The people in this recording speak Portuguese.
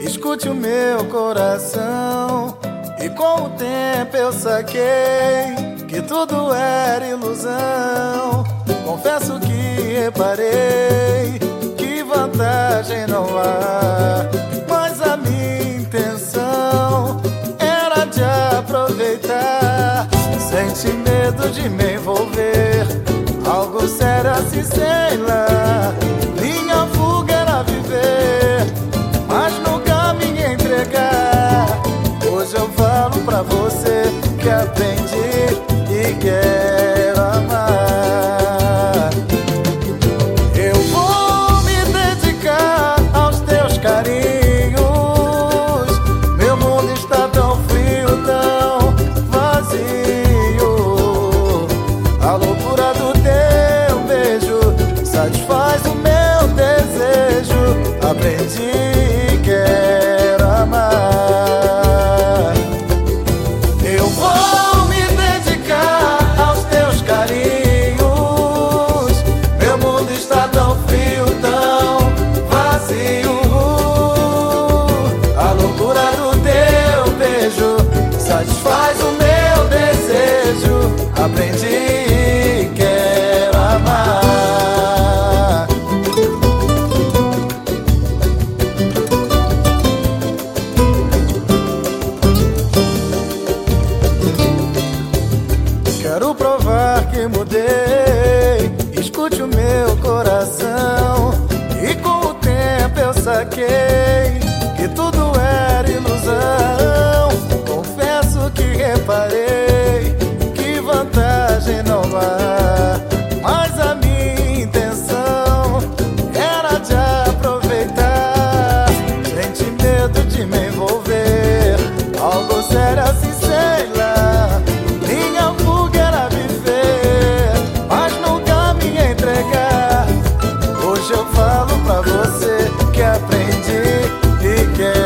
Escute o meu coração. E com o tempo eu saquei que tudo era ilusão. Confesso que reparei que vantagem não há. Mas a minha intenção era de aproveitar. Sente medo de me envolver. Algo sério assim, sei lá. Falo pra você que aprendi e quero amar. Eu vou me dedicar aos teus carinhos. Meu mundo está Quero provar que mudei. Escute o meu coração. E com o tempo eu saquei que tudo era ilusão. eu falo pra você que aprendi e que